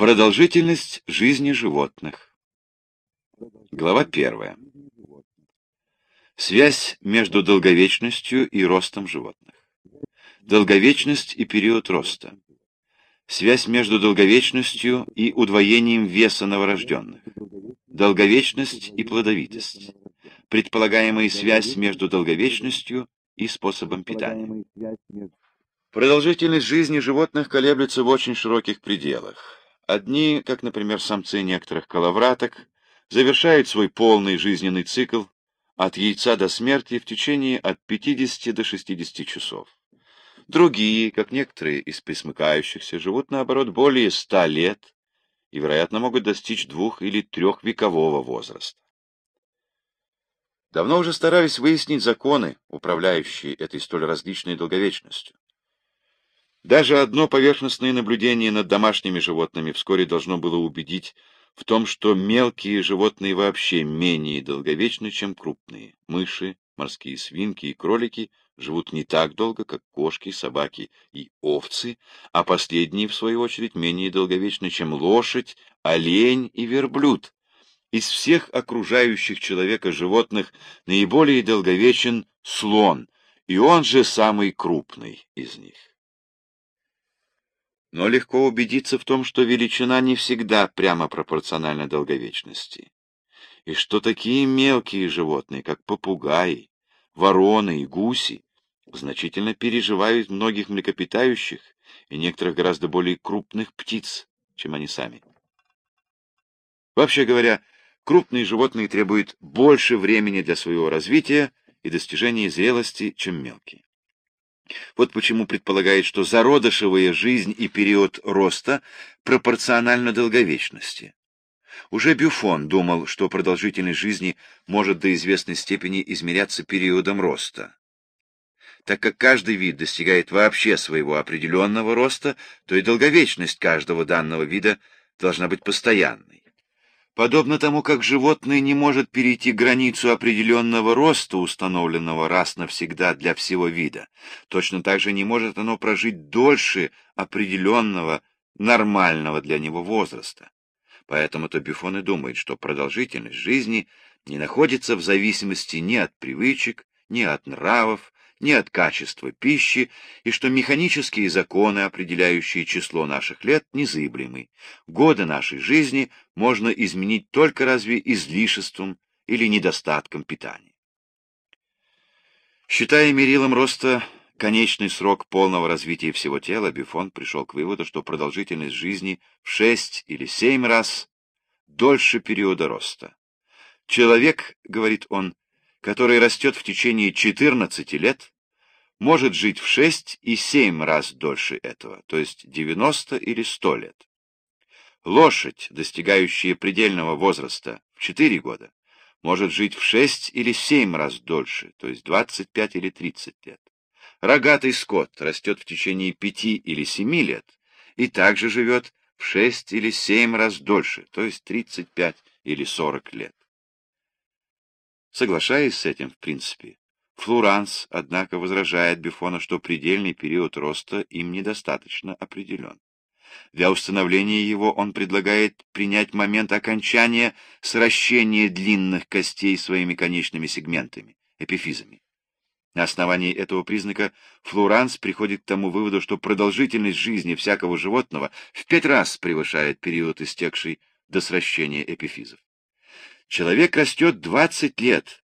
Продолжительность жизни животных. Глава первая. Связь между долговечностью и ростом животных. Долговечность и период роста. Связь между долговечностью и удвоением веса новорожденных. Долговечность и плодовитость. Предполагаемая связь между долговечностью и способом питания. Продолжительность жизни животных колеблется в очень широких пределах. Одни, как, например, самцы некоторых коловраток, завершают свой полный жизненный цикл от яйца до смерти в течение от 50 до 60 часов. Другие, как некоторые из присмыкающихся, живут, наоборот, более 100 лет и, вероятно, могут достичь двух- или трехвекового возраста. Давно уже старались выяснить законы, управляющие этой столь различной долговечностью. Даже одно поверхностное наблюдение над домашними животными вскоре должно было убедить в том, что мелкие животные вообще менее долговечны, чем крупные. Мыши, морские свинки и кролики живут не так долго, как кошки, собаки и овцы, а последние, в свою очередь, менее долговечны, чем лошадь, олень и верблюд. Из всех окружающих человека животных наиболее долговечен слон, и он же самый крупный из них. Но легко убедиться в том, что величина не всегда прямо пропорциональна долговечности, и что такие мелкие животные, как попугаи, вороны и гуси, значительно переживают многих млекопитающих и некоторых гораздо более крупных птиц, чем они сами. Вообще говоря, крупные животные требуют больше времени для своего развития и достижения зрелости, чем мелкие. Вот почему предполагает, что зародышевая жизнь и период роста пропорциональны долговечности. Уже Бюфон думал, что продолжительность жизни может до известной степени измеряться периодом роста. Так как каждый вид достигает вообще своего определенного роста, то и долговечность каждого данного вида должна быть постоянной. Подобно тому, как животное не может перейти границу определенного роста, установленного раз навсегда для всего вида, точно так же не может оно прожить дольше определенного, нормального для него возраста. Поэтому-то Бюфон и думает, что продолжительность жизни не находится в зависимости ни от привычек, ни от нравов, ни от качества пищи, и что механические законы, определяющие число наших лет, незыблемы. Годы нашей жизни можно изменить только разве излишеством или недостатком питания. Считая мерилом роста конечный срок полного развития всего тела, Бифон пришел к выводу, что продолжительность жизни в шесть или семь раз дольше периода роста. Человек, говорит он, который растет в течение 14 лет, может жить в 6 и 7 раз дольше этого, то есть 90 или 100 лет. Лошадь, достигающая предельного возраста в 4 года, может жить в 6 или 7 раз дольше, то есть 25 или 30 лет. Рогатый скот растет в течение 5 или 7 лет и также живет в 6 или 7 раз дольше, то есть 35 или 40 лет. Соглашаясь с этим, в принципе, Флуранс, однако, возражает Бифона, что предельный период роста им недостаточно определен. Для установления его он предлагает принять момент окончания сращения длинных костей своими конечными сегментами, эпифизами. На основании этого признака Флуранс приходит к тому выводу, что продолжительность жизни всякого животного в пять раз превышает период, истекший до сращения эпифизов. Человек растет 20 лет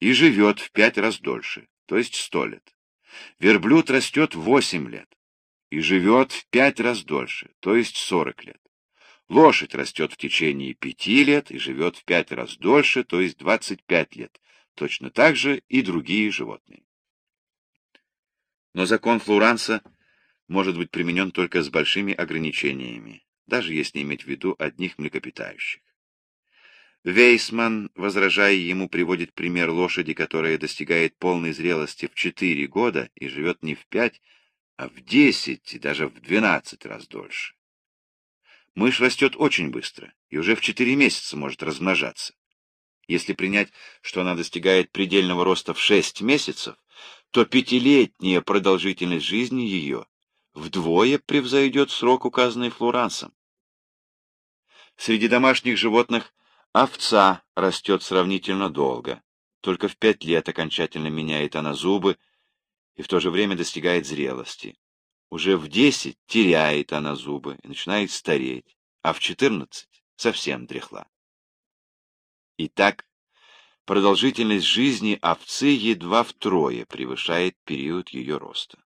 и живет в пять раз дольше, то есть 100 лет. Верблюд растет 8 лет и живет в пять раз дольше, то есть 40 лет. Лошадь растет в течение пяти лет и живет в пять раз дольше, то есть 25 лет. Точно так же и другие животные. Но закон Флуранса может быть применен только с большими ограничениями, даже если иметь в виду одних млекопитающих. Вейсман, возражая ему, приводит пример лошади, которая достигает полной зрелости в четыре года и живет не в пять, а в десять и даже в двенадцать раз дольше. Мышь растет очень быстро и уже в четыре месяца может размножаться. Если принять, что она достигает предельного роста в шесть месяцев, то пятилетняя продолжительность жизни ее вдвое превзойдет срок, указанный Флорансом. Среди домашних животных овца растет сравнительно долго. Только в пять лет окончательно меняет она зубы и в то же время достигает зрелости. Уже в десять теряет она зубы и начинает стареть, а в четырнадцать совсем дряхла. Итак, продолжительность жизни овцы едва втрое превышает период ее роста.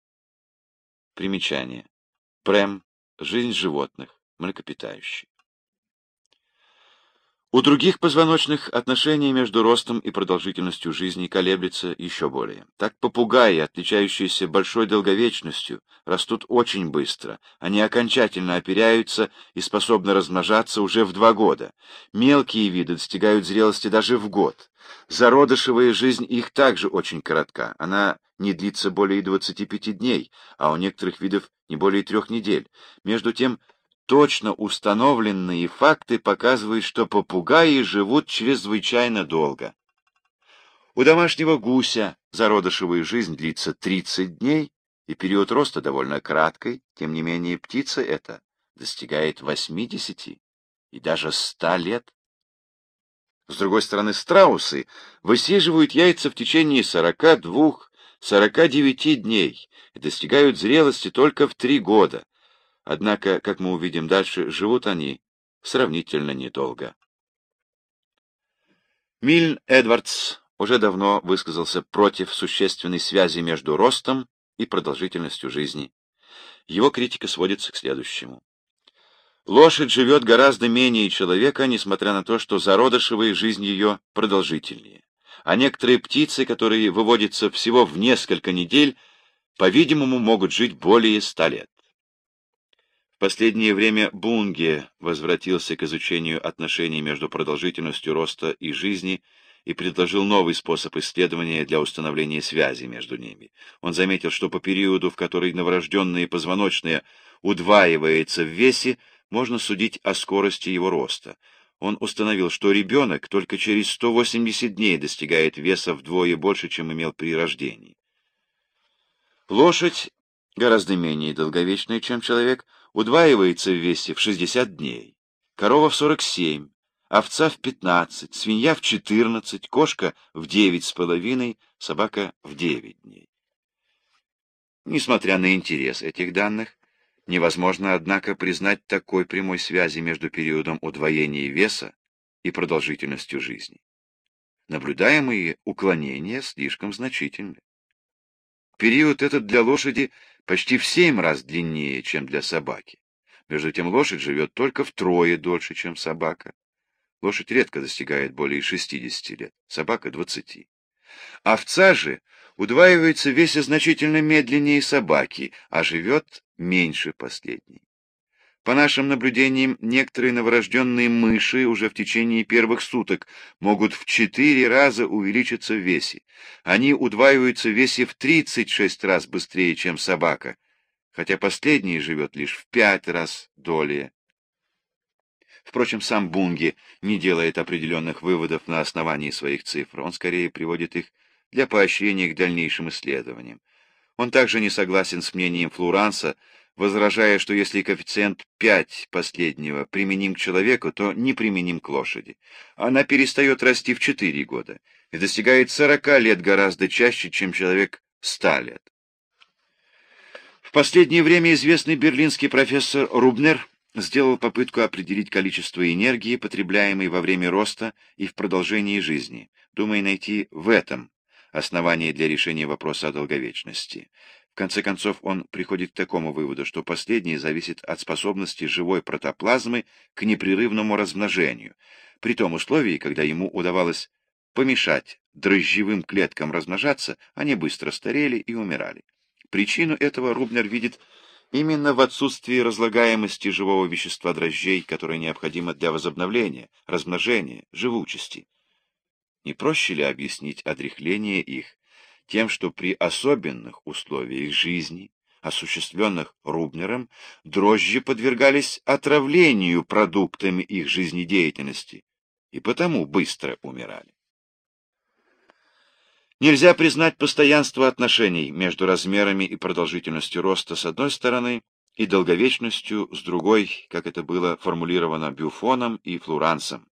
Примечание. Прем. Жизнь животных. Млекопитающие. У других позвоночных отношения между ростом и продолжительностью жизни колеблется еще более. Так попугаи, отличающиеся большой долговечностью, растут очень быстро. Они окончательно оперяются и способны размножаться уже в два года. Мелкие виды достигают зрелости даже в год. Зародышевая жизнь их также очень коротка. Она не длится более 25 дней, а у некоторых видов не более трех недель. Между тем, точно установленные факты показывают, что попугаи живут чрезвычайно долго. У домашнего гуся зародышевая жизнь длится 30 дней, и период роста довольно краткий, тем не менее птица эта достигает 80 и даже 100 лет. С другой стороны, страусы высиживают яйца в течение 42-49 дней и достигают зрелости только в 3 года, Однако, как мы увидим дальше, живут они сравнительно недолго. Мильн Эдвардс уже давно высказался против существенной связи между ростом и продолжительностью жизни. Его критика сводится к следующему. Лошадь живет гораздо менее человека, несмотря на то, что зародышевая жизнь ее продолжительнее. А некоторые птицы, которые выводятся всего в несколько недель, по-видимому, могут жить более ста лет. В последнее время Бунге возвратился к изучению отношений между продолжительностью роста и жизни и предложил новый способ исследования для установления связи между ними. Он заметил, что по периоду, в который новорожденные позвоночные удваивается в весе, можно судить о скорости его роста. Он установил, что ребенок только через 180 дней достигает веса вдвое больше, чем имел при рождении. Лошадь, гораздо менее долговечная, чем человек, удваивается в весе в 60 дней, корова в 47, овца в 15, свинья в 14, кошка в 9 с половиной, собака в 9 дней. Несмотря на интерес этих данных, невозможно, однако, признать такой прямой связи между периодом удвоения веса и продолжительностью жизни. Наблюдаемые уклонения слишком значительны. Период этот для лошади почти в семь раз длиннее, чем для собаки. Между тем лошадь живет только втрое дольше, чем собака. Лошадь редко достигает более 60 лет, собака — 20. Овца же удваивается в весе значительно медленнее собаки, а живет меньше последней. По нашим наблюдениям, некоторые новорожденные мыши уже в течение первых суток могут в четыре раза увеличиться в весе. Они удваиваются в весе в 36 раз быстрее, чем собака, хотя последний живет лишь в пять раз долее. Впрочем, сам Бунги не делает определенных выводов на основании своих цифр, он скорее приводит их для поощрения к дальнейшим исследованиям. Он также не согласен с мнением Флуранса, возражая, что если коэффициент 5 последнего применим к человеку, то не применим к лошади. Она перестает расти в 4 года и достигает 40 лет гораздо чаще, чем человек 100 лет. В последнее время известный берлинский профессор Рубнер сделал попытку определить количество энергии, потребляемой во время роста и в продолжении жизни, думая найти в этом основание для решения вопроса о долговечности. Конце концов, он приходит к такому выводу, что последнее зависит от способности живой протоплазмы к непрерывному размножению, при том условии, когда ему удавалось помешать дрожжевым клеткам размножаться, они быстро старели и умирали. Причину этого Рубнер видит именно в отсутствии разлагаемости живого вещества дрожжей, которое необходимо для возобновления, размножения, живучести. Не проще ли объяснить отрехление их тем, что при особенных условиях жизни, осуществленных Рубнером, дрожжи подвергались отравлению продуктами их жизнедеятельности и потому быстро умирали. Нельзя признать постоянство отношений между размерами и продолжительностью роста с одной стороны и долговечностью с другой, как это было формулировано Бюфоном и Флурансом.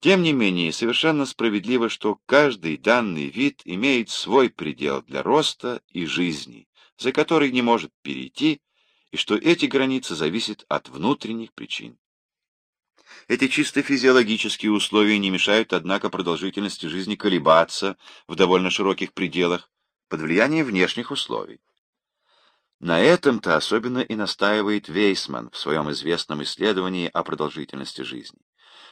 Тем не менее, совершенно справедливо, что каждый данный вид имеет свой предел для роста и жизни, за который не может перейти, и что эти границы зависят от внутренних причин. Эти чисто физиологические условия не мешают, однако, продолжительности жизни колебаться в довольно широких пределах под влиянием внешних условий. На этом-то особенно и настаивает Вейсман в своем известном исследовании о продолжительности жизни.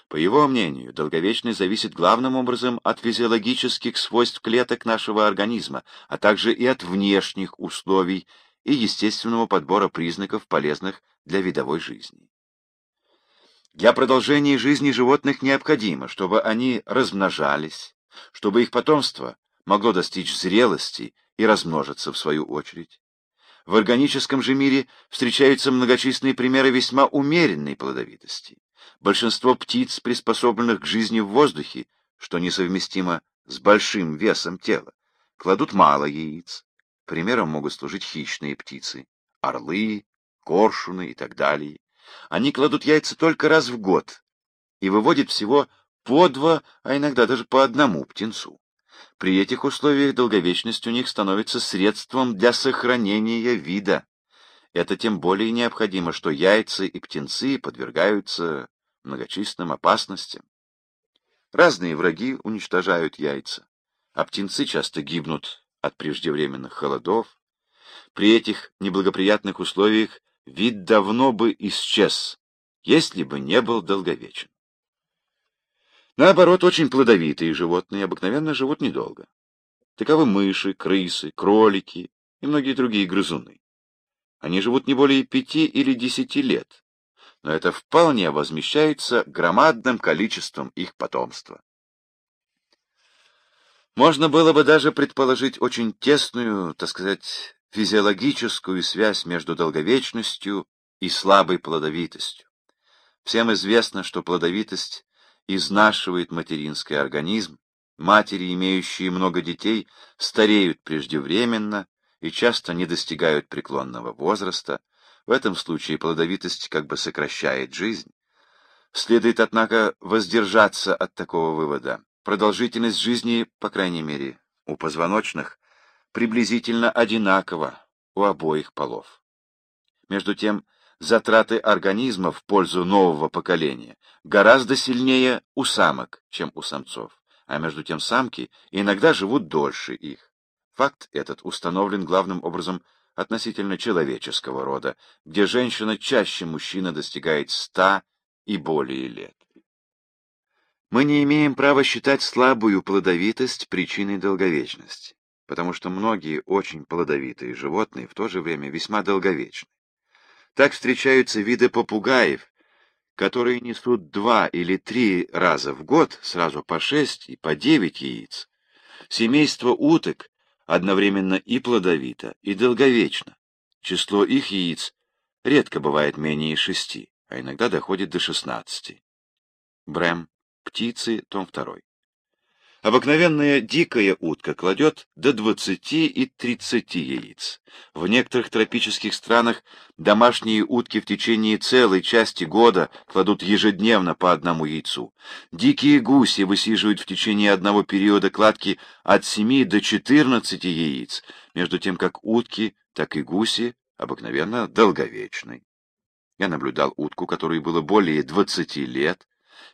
По его мнению, долговечность зависит главным образом от физиологических свойств клеток нашего организма, а также и от внешних условий и естественного подбора признаков, полезных для видовой жизни. Для продолжения жизни животных необходимо, чтобы они размножались, чтобы их потомство могло достичь зрелости и размножиться в свою очередь. В органическом же мире встречаются многочисленные примеры весьма умеренной плодовитости. Большинство птиц, приспособленных к жизни в воздухе, что несовместимо с большим весом тела, кладут мало яиц. Примером могут служить хищные птицы, орлы, коршуны и так далее. Они кладут яйца только раз в год и выводят всего по два, а иногда даже по одному птенцу. При этих условиях долговечность у них становится средством для сохранения вида. Это тем более необходимо, что яйца и птенцы подвергаются многочисленным опасностям. Разные враги уничтожают яйца, а птенцы часто гибнут от преждевременных холодов. При этих неблагоприятных условиях вид давно бы исчез, если бы не был долговечен. Наоборот, очень плодовитые животные обыкновенно живут недолго. Таковы мыши, крысы, кролики и многие другие грызуны. Они живут не более пяти или десяти лет, но это вполне возмещается громадным количеством их потомства. Можно было бы даже предположить очень тесную, так сказать, физиологическую связь между долговечностью и слабой плодовитостью. Всем известно, что плодовитость изнашивает материнский организм, матери, имеющие много детей, стареют преждевременно и часто не достигают преклонного возраста, в этом случае плодовитость как бы сокращает жизнь. Следует, однако, воздержаться от такого вывода. Продолжительность жизни, по крайней мере, у позвоночных, приблизительно одинакова у обоих полов. Между тем, затраты организма в пользу нового поколения гораздо сильнее у самок, чем у самцов, а между тем самки иногда живут дольше их. Факт этот установлен главным образом относительно человеческого рода, где женщина чаще мужчины достигает ста и более лет. Мы не имеем права считать слабую плодовитость причиной долговечности, потому что многие очень плодовитые животные в то же время весьма долговечны. Так встречаются виды попугаев, которые несут два или три раза в год, сразу по шесть и по девять яиц. Семейство уток одновременно и плодовито, и долговечно. Число их яиц редко бывает менее шести, а иногда доходит до шестнадцати. Брэм. Птицы. Том 2. Обыкновенная дикая утка кладет до 20 и 30 яиц. В некоторых тропических странах домашние утки в течение целой части года кладут ежедневно по одному яйцу. Дикие гуси высиживают в течение одного периода кладки от 7 до 14 яиц, между тем как утки, так и гуси обыкновенно долговечны. Я наблюдал утку, которой было более 20 лет,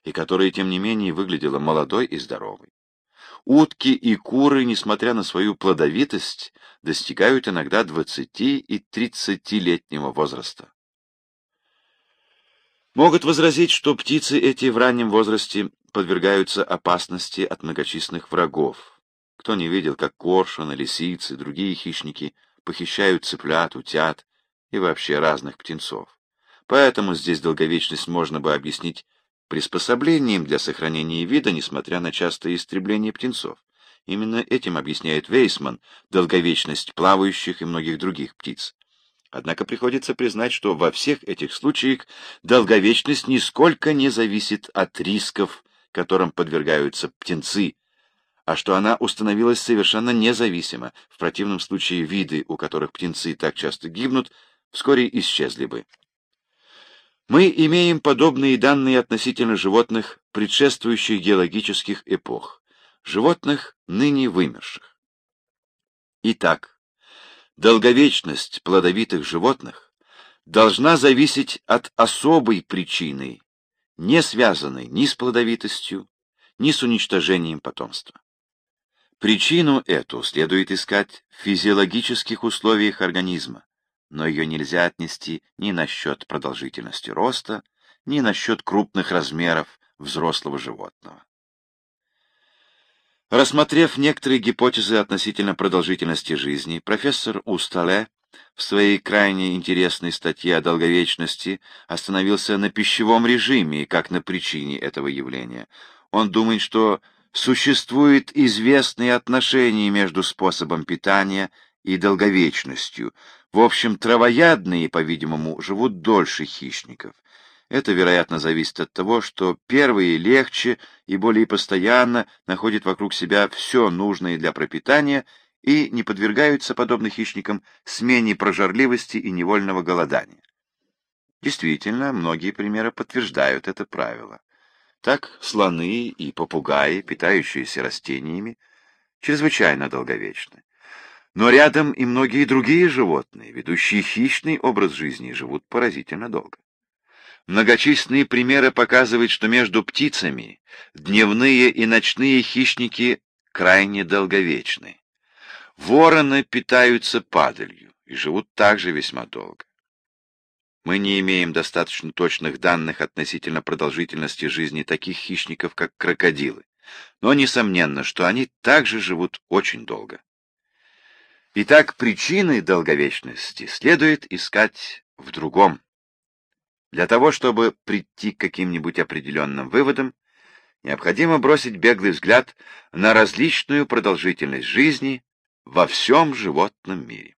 и которая, тем не менее, выглядела молодой и здоровой. Утки и куры, несмотря на свою плодовитость, достигают иногда 20 и 30-летнего возраста. Могут возразить, что птицы эти в раннем возрасте подвергаются опасности от многочисленных врагов. Кто не видел, как коршуны, лисицы, другие хищники похищают цыплят, утят и вообще разных птенцов. Поэтому здесь долговечность можно бы объяснить приспособлением для сохранения вида, несмотря на частое истребление птенцов. Именно этим объясняет Вейсман долговечность плавающих и многих других птиц. Однако приходится признать, что во всех этих случаях долговечность нисколько не зависит от рисков, которым подвергаются птенцы, а что она установилась совершенно независимо. В противном случае виды, у которых птенцы так часто гибнут, вскоре исчезли бы. Мы имеем подобные данные относительно животных предшествующих геологических эпох, животных, ныне вымерших. Итак, долговечность плодовитых животных должна зависеть от особой причины, не связанной ни с плодовитостью, ни с уничтожением потомства. Причину эту следует искать в физиологических условиях организма, но ее нельзя отнести ни на счет продолжительности роста, ни на счет крупных размеров взрослого животного. Рассмотрев некоторые гипотезы относительно продолжительности жизни, профессор Устале в своей крайне интересной статье о долговечности остановился на пищевом режиме как на причине этого явления. Он думает, что существует известные отношения между способом питания и долговечностью. В общем, травоядные, по-видимому, живут дольше хищников. Это, вероятно, зависит от того, что первые легче и более постоянно находят вокруг себя все нужное для пропитания и не подвергаются, подобно хищникам, смене прожорливости и невольного голодания. Действительно, многие примеры подтверждают это правило. Так слоны и попугаи, питающиеся растениями, чрезвычайно долговечны. Но рядом и многие другие животные, ведущие хищный образ жизни, живут поразительно долго. Многочисленные примеры показывают, что между птицами дневные и ночные хищники крайне долговечны. Вороны питаются падалью и живут также весьма долго. Мы не имеем достаточно точных данных относительно продолжительности жизни таких хищников, как крокодилы, но несомненно, что они также живут очень долго. Итак, причины долговечности следует искать в другом. Для того, чтобы прийти к каким-нибудь определенным выводам, необходимо бросить беглый взгляд на различную продолжительность жизни во всем животном мире.